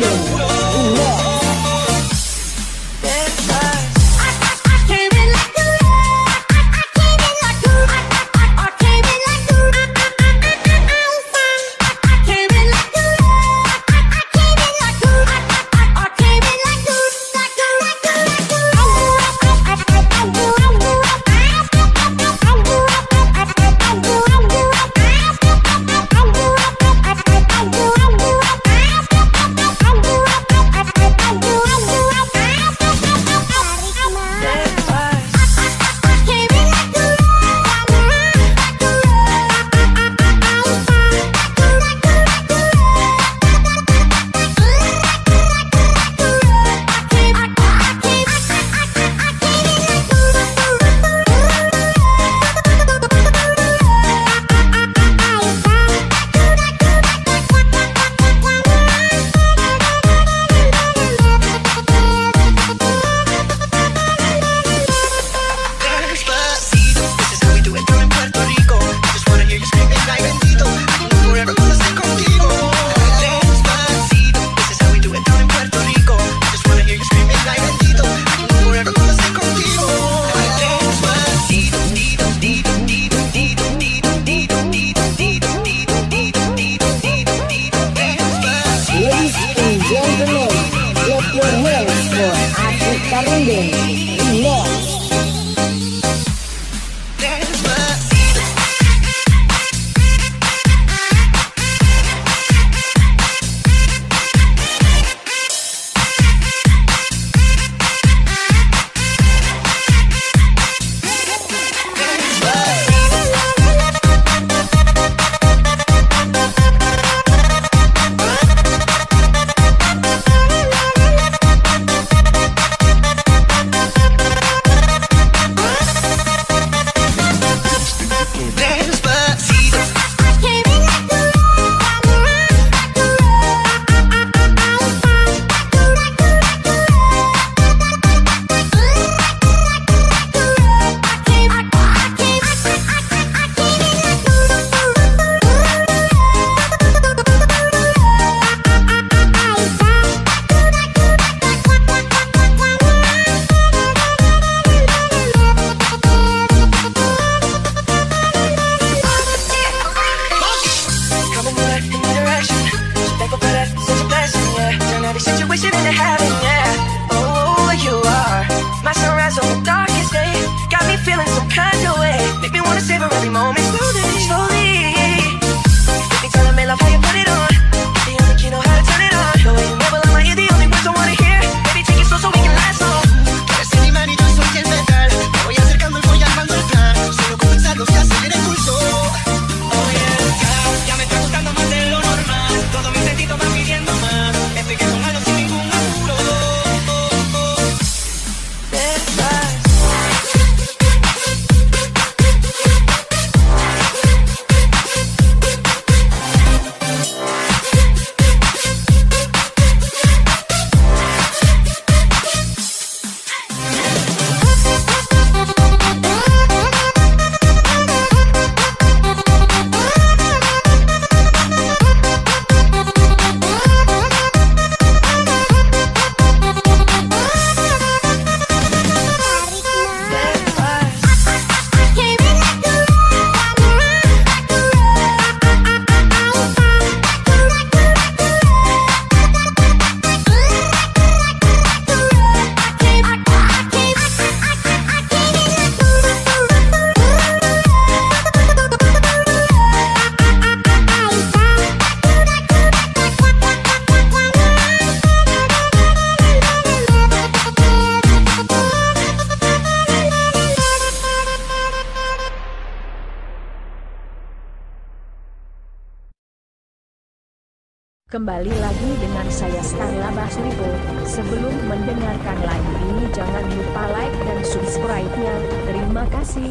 Mundo. Kembali lagi dengan saya Starla Basripo. sebelum mendengarkan lagu ini jangan lupa like dan subscribe-nya, terima kasih.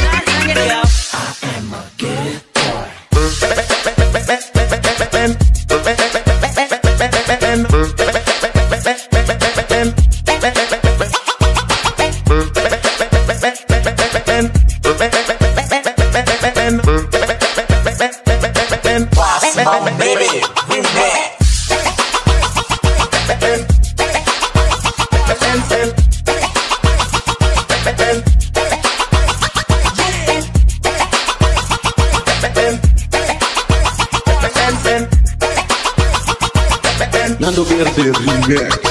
Yeah.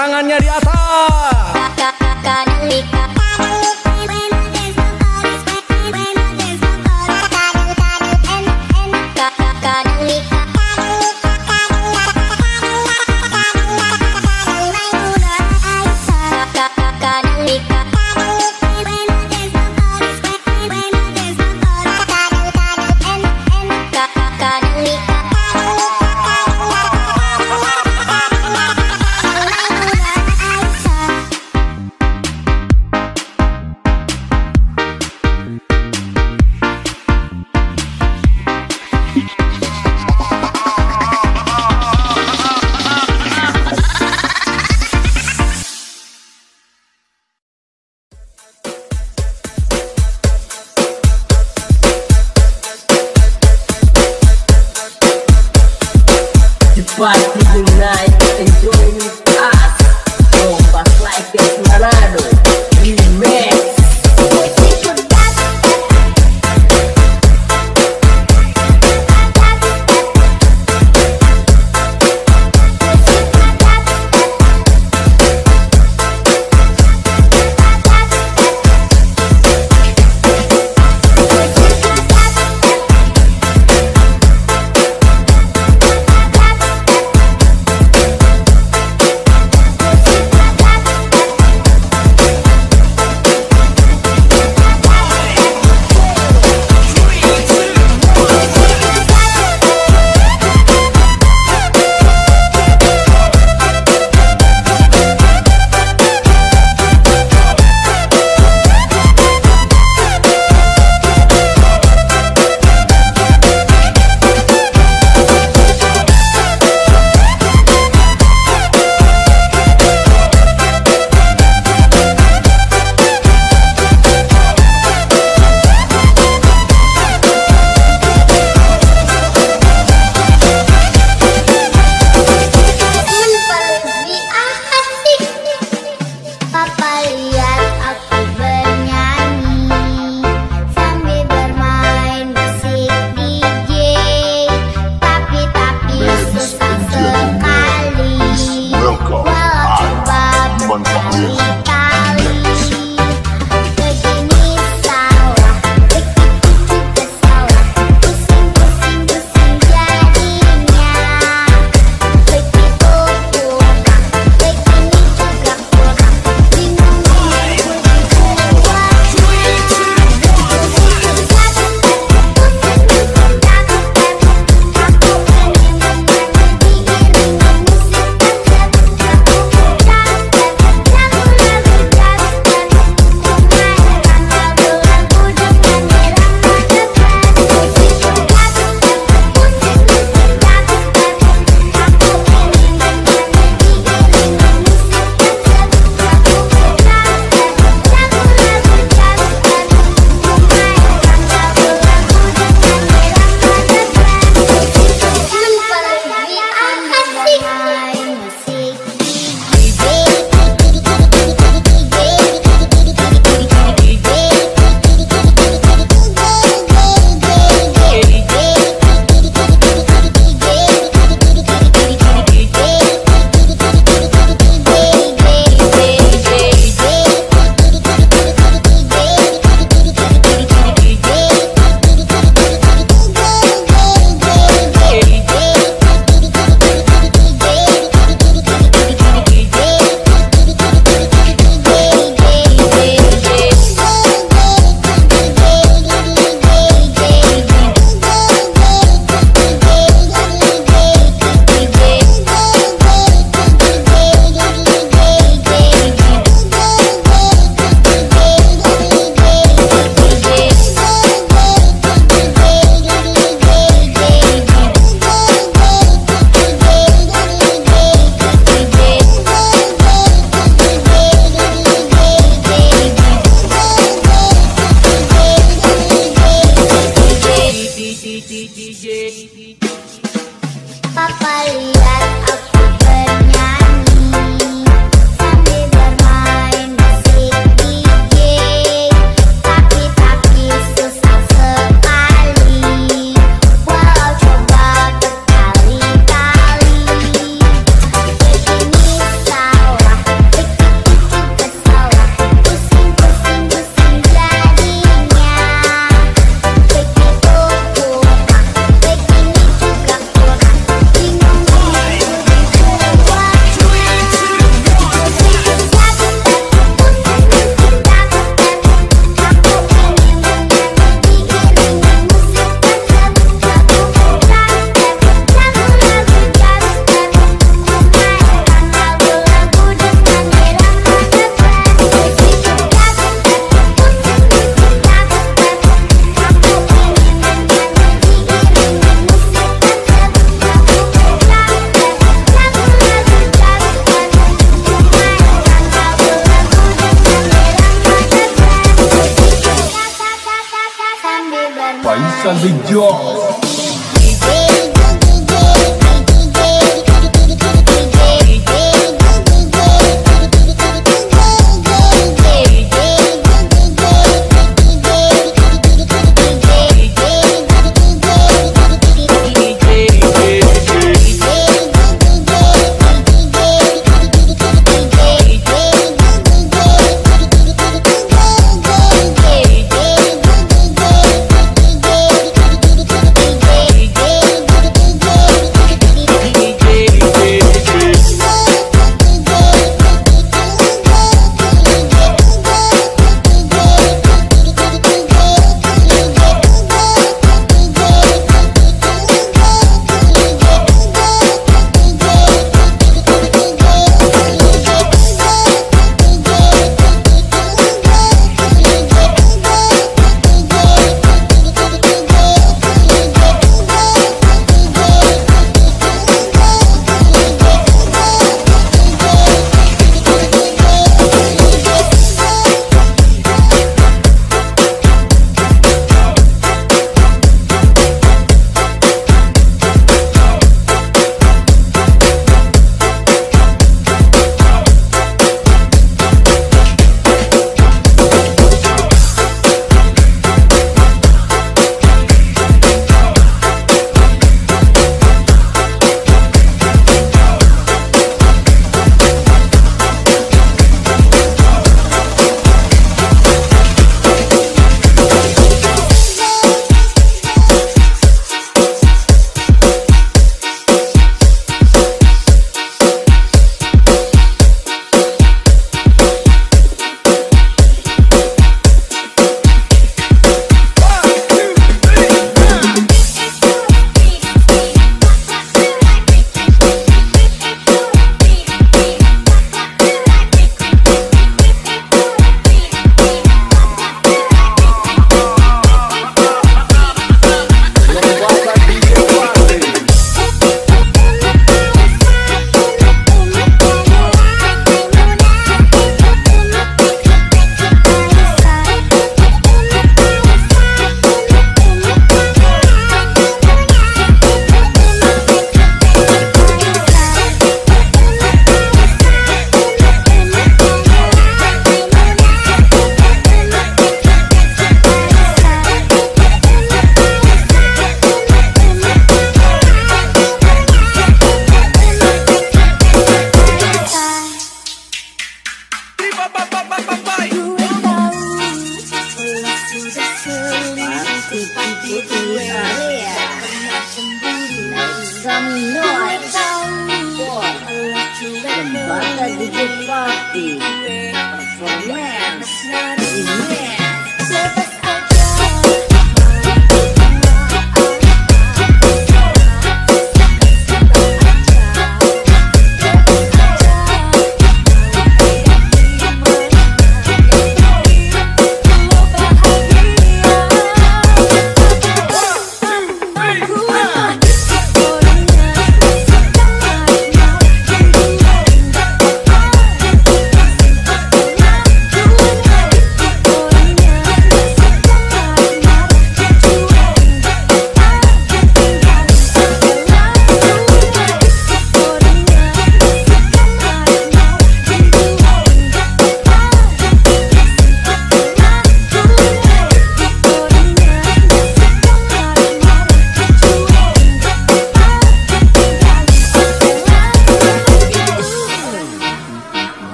Tangannya di atas.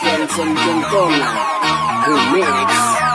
Vincent Quintana, who makes